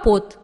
капот.